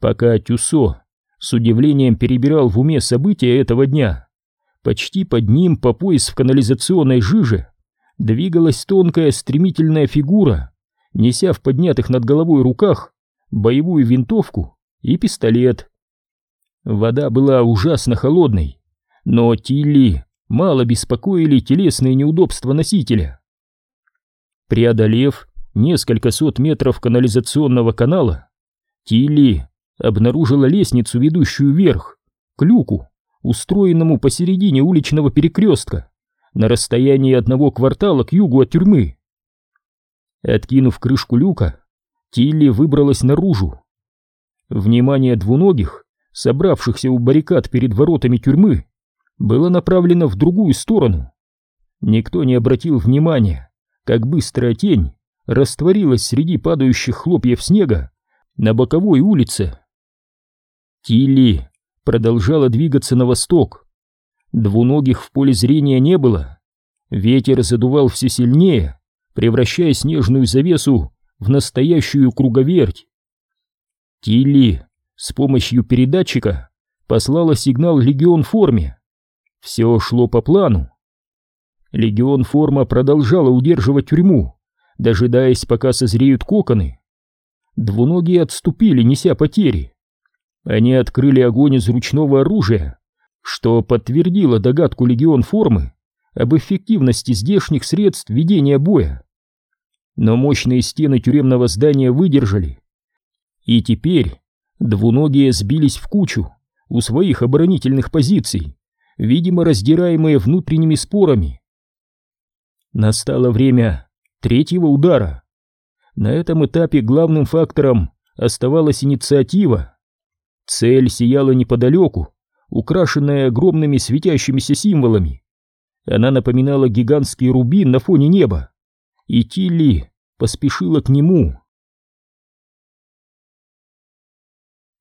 Пока Тюсо с удивлением перебирал в уме события этого дня, почти под ним по пояс в канализационной жиже двигалась тонкая стремительная фигура, неся в поднятых над головой руках боевую винтовку и пистолет. Вода была ужасно холодной, но Тилли мало беспокоили телесные неудобства носителя. Преодолев несколько сот метров канализационного канала, Тилли обнаружила лестницу, ведущую вверх, к люку, устроенному посередине уличного перекрестка, на расстоянии одного квартала к югу от тюрьмы. Откинув крышку люка, Тилли выбралась наружу. Внимание двуногих, собравшихся у баррикад перед воротами тюрьмы, было направлено в другую сторону. Никто не обратил внимания, как быстрая тень растворилась среди падающих хлопьев снега на боковой улице. Тилли продолжала двигаться на восток. Двуногих в поле зрения не было. Ветер задувал все сильнее, превращая снежную завесу в настоящую круговерть. Тилли с помощью передатчика послала сигнал «Легион форме». Все шло по плану. Легион форма продолжала удерживать тюрьму, дожидаясь, пока созреют коконы. Двуногие отступили, неся потери. Они открыли огонь из ручного оружия, что подтвердило догадку легион формы об эффективности здешних средств ведения боя. Но мощные стены тюремного здания выдержали. И теперь двуногие сбились в кучу у своих оборонительных позиций, видимо раздираемые внутренними спорами. Настало время третьего удара. На этом этапе главным фактором оставалась инициатива. Цель сияла неподалеку, украшенная огромными светящимися символами. Она напоминала гигантский рубин на фоне неба. И Тилли поспешила к нему.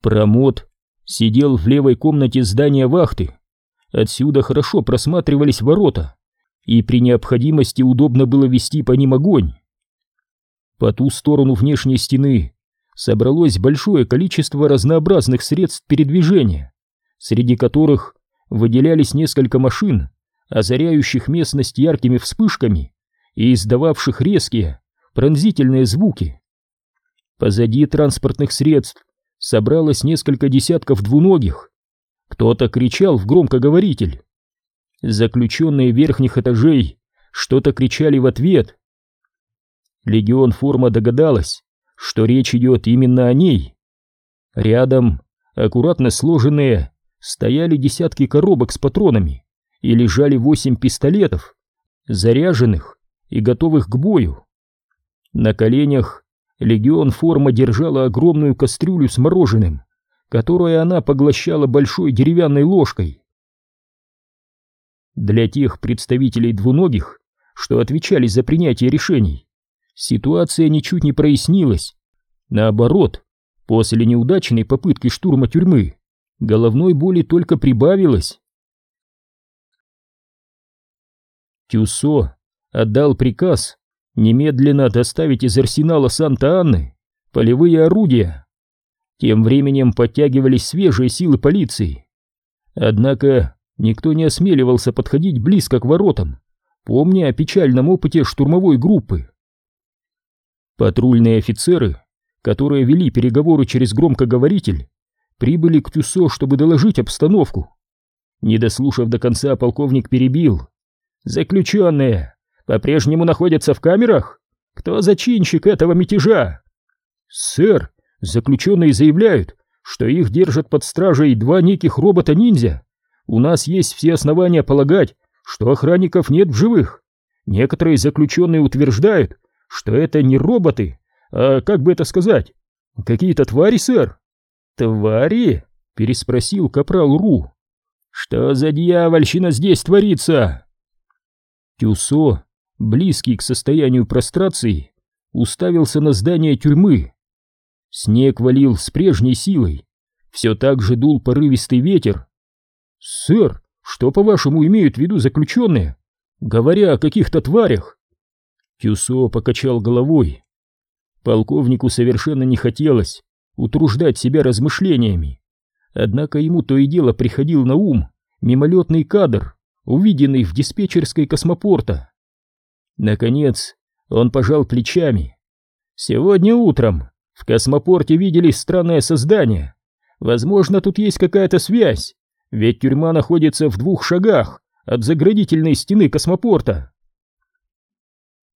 Промот сидел в левой комнате здания вахты. Отсюда хорошо просматривались ворота, и при необходимости удобно было вести по ним огонь. По ту сторону внешней стены собралось большое количество разнообразных средств передвижения, среди которых выделялись несколько машин, озаряющих местность яркими вспышками и издававших резкие, пронзительные звуки. Позади транспортных средств собралось несколько десятков двуногих. Кто-то кричал в громкоговоритель. Заключенные верхних этажей что-то кричали в ответ. Легион Форма догадалась, что речь идет именно о ней. Рядом, аккуратно сложенные, стояли десятки коробок с патронами и лежали восемь пистолетов, заряженных и готовых к бою. На коленях легион форма держала огромную кастрюлю с мороженым, которую она поглощала большой деревянной ложкой. Для тех представителей двуногих, что отвечали за принятие решений, ситуация ничуть не прояснилась. Наоборот, после неудачной попытки штурма тюрьмы головной боли только прибавилось. Тюсо отдал приказ немедленно доставить из арсенала Санта-Анны полевые орудия. Тем временем подтягивались свежие силы полиции. Однако никто не осмеливался подходить близко к воротам, помня о печальном опыте штурмовой группы. Патрульные офицеры, которые вели переговоры через громкоговоритель, прибыли к Тюсо, чтобы доложить обстановку. Не дослушав до конца, полковник перебил. «Заключенные по-прежнему находятся в камерах? Кто зачинщик этого мятежа?» «Сэр, заключенные заявляют, что их держат под стражей два неких робота-ниндзя. У нас есть все основания полагать, что охранников нет в живых. Некоторые заключенные утверждают, что это не роботы, а, как бы это сказать, какие-то твари, сэр. Твари? Переспросил капрал Ру. Что за дьявольщина здесь творится? Тюсо, близкий к состоянию прострации, уставился на здание тюрьмы. Снег валил с прежней силой, все так же дул порывистый ветер. «Сэр, что, по-вашему, имеют в виду заключенные, говоря о каких-то тварях?» Тюсо покачал головой. Полковнику совершенно не хотелось утруждать себя размышлениями. Однако ему то и дело приходил на ум мимолетный кадр, увиденный в диспетчерской космопорта. Наконец, он пожал плечами. Сегодня утром в космопорте видели странное создание. Возможно, тут есть какая-то связь, ведь тюрьма находится в двух шагах от заградительной стены космопорта.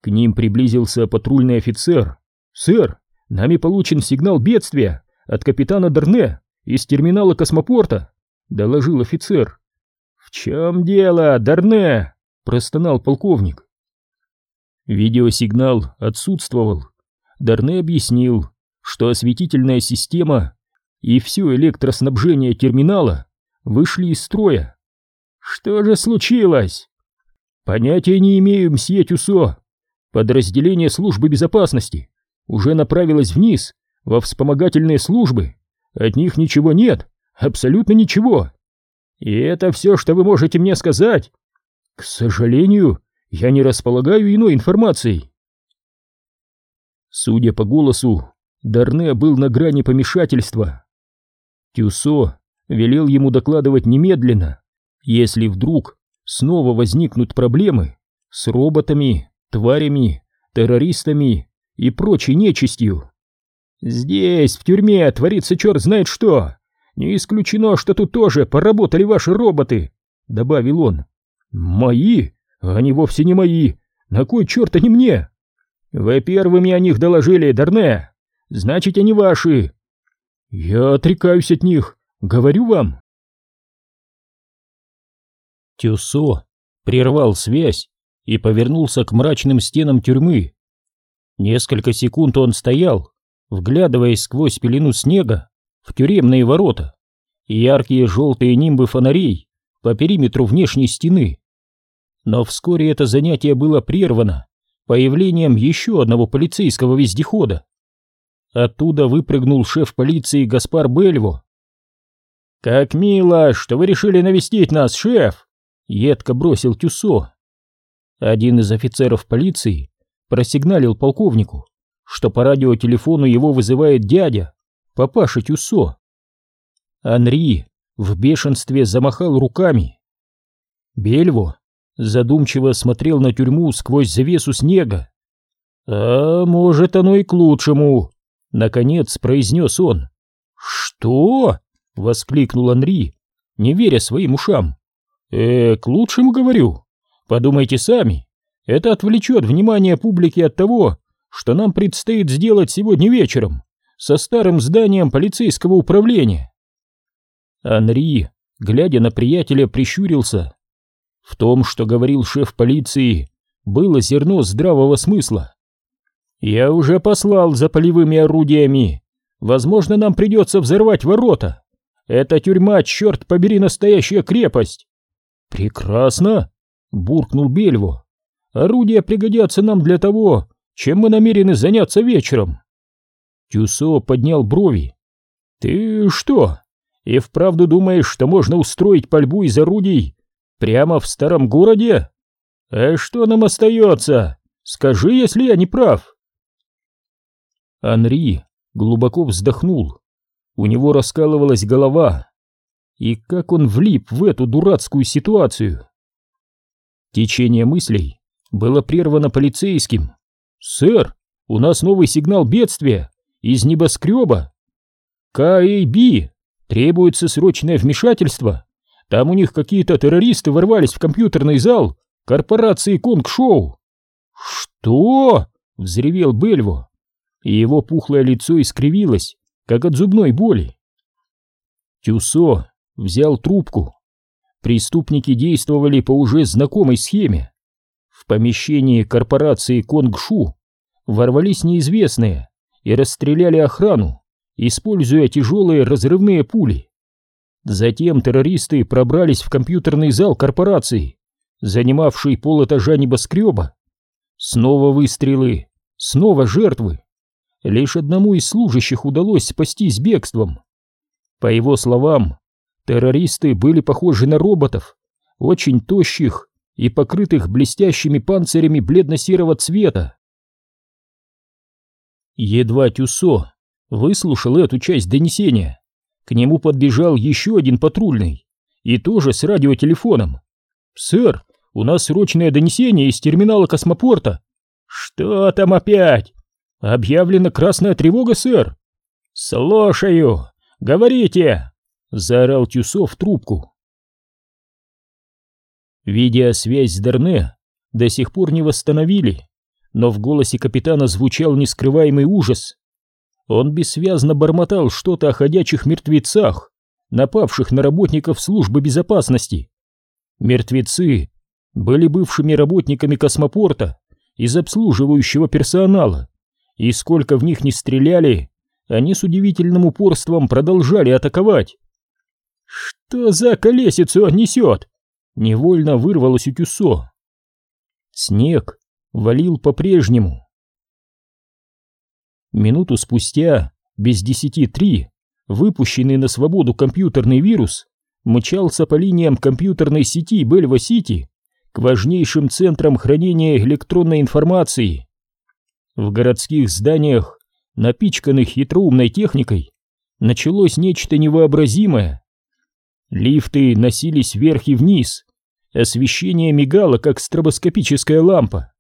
К ним приблизился патрульный офицер. «Сэр, нами получен сигнал бедствия от капитана Дерне из терминала космопорта», — доложил офицер. «В чем дело, Дерне?» — простонал полковник. Видеосигнал отсутствовал. Дарне объяснил, что осветительная система и все электроснабжение терминала вышли из строя. Что же случилось? Понятия не имею, мсье Тюсо. Подразделение службы безопасности уже направилось вниз, во вспомогательные службы. От них ничего нет, абсолютно ничего. И это все, что вы можете мне сказать? К сожалению, я не располагаю иной информацией. Судя по голосу, Дарне был на грани помешательства. Тюсо велел ему докладывать немедленно, если вдруг снова возникнут проблемы с роботами, тварями, террористами и прочей нечистью. Здесь, в тюрьме, творится черт знает что. Не исключено, что тут тоже поработали ваши роботы, добавил он. Мои? Они вовсе не мои. На кой черт они мне? Вы первыми о них доложили, Дарне. Значит, они ваши. Я отрекаюсь от них, говорю вам. Тюсо прервал связь и повернулся к мрачным стенам тюрьмы. Несколько секунд он стоял, вглядываясь сквозь пелену снега в тюремные ворота и яркие желтые нимбы фонарей по периметру внешней стены. Но вскоре это занятие было прервано появлением еще одного полицейского вездехода. Оттуда выпрыгнул шеф полиции Гаспар Бельво. «Как мило, что вы решили навестить нас, шеф!» — едко бросил Тюсо. Один из офицеров полиции просигналил полковнику, что по радиотелефону его вызывает дядя, папаша Тюсо. Анри в бешенстве замахал руками. Бельво задумчиво смотрел на тюрьму сквозь завесу снега. «А может, оно и к лучшему», — наконец произнес он. «Что?» — воскликнул Анри, не веря своим ушам. «Э, к лучшему, говорю. Подумайте сами. Это отвлечет внимание публики от того, что нам предстоит сделать сегодня вечером со старым зданием полицейского управления». Анри, глядя на приятеля, прищурился. В том, что говорил шеф полиции, было зерно здравого смысла. «Я уже послал за полевыми орудиями. Возможно, нам придется взорвать ворота. Эта тюрьма, черт побери, настоящая крепость!» «Прекрасно!» — буркнул Бельво. «Орудия пригодятся нам для того, чем мы намерены заняться вечером». Тюсо поднял брови. «Ты что, и вправду думаешь, что можно устроить пальбу из орудий Прямо в старом городе? А что нам остается? Скажи, если я не прав. Анри глубоко вздохнул. У него раскалывалась голова. И как он влип в эту дурацкую ситуацию? Течение мыслей было прервано полицейским. «Сэр, у нас новый сигнал бедствия из небоскреба. КАБ требуется срочное вмешательство там у них какие-то террористы ворвались в компьютерный зал корпорации Конг-Шоу. «Что?» — взревел Бельво, и его пухлое лицо искривилось, как от зубной боли. Тюсо взял трубку. Преступники действовали по уже знакомой схеме. В помещении корпорации Конг-Шу ворвались неизвестные и расстреляли охрану, используя тяжелые разрывные пули. Затем террористы пробрались в компьютерный зал корпорации, занимавший полэтажа небоскреба. Снова выстрелы, снова жертвы. Лишь одному из служащих удалось спастись бегством. По его словам, террористы были похожи на роботов, очень тощих и покрытых блестящими панцирями бледно-серого цвета. Едва Тюсо выслушал эту часть донесения. К нему подбежал еще один патрульный, и тоже с радиотелефоном. «Сэр, у нас срочное донесение из терминала космопорта». «Что там опять?» «Объявлена красная тревога, сэр». «Слушаю! Говорите!» — заорал Тюсов в трубку. Видеосвязь с Дерне до сих пор не восстановили, но в голосе капитана звучал нескрываемый ужас. Он бессвязно бормотал что-то о ходячих мертвецах, напавших на работников службы безопасности. Мертвецы были бывшими работниками космопорта из обслуживающего персонала, и сколько в них не стреляли, они с удивительным упорством продолжали атаковать. «Что за колесицу он несет?» Невольно вырвалось у Тюсо. Снег валил по-прежнему. Минуту спустя, без десяти три, выпущенный на свободу компьютерный вирус мчался по линиям компьютерной сети Бельва-Сити к важнейшим центрам хранения электронной информации. В городских зданиях, напичканных хитроумной техникой, началось нечто невообразимое. Лифты носились вверх и вниз, освещение мигало, как стробоскопическая лампа.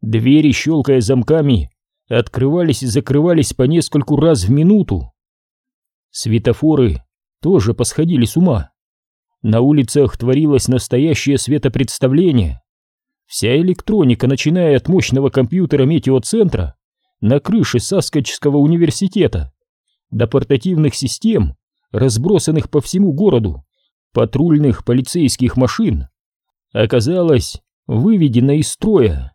Двери, щелкая замками, открывались и закрывались по нескольку раз в минуту. Светофоры тоже посходили с ума. На улицах творилось настоящее светопредставление. Вся электроника, начиная от мощного компьютера метеоцентра на крыше Саскочского университета до портативных систем, разбросанных по всему городу, патрульных полицейских машин, оказалась выведена из строя.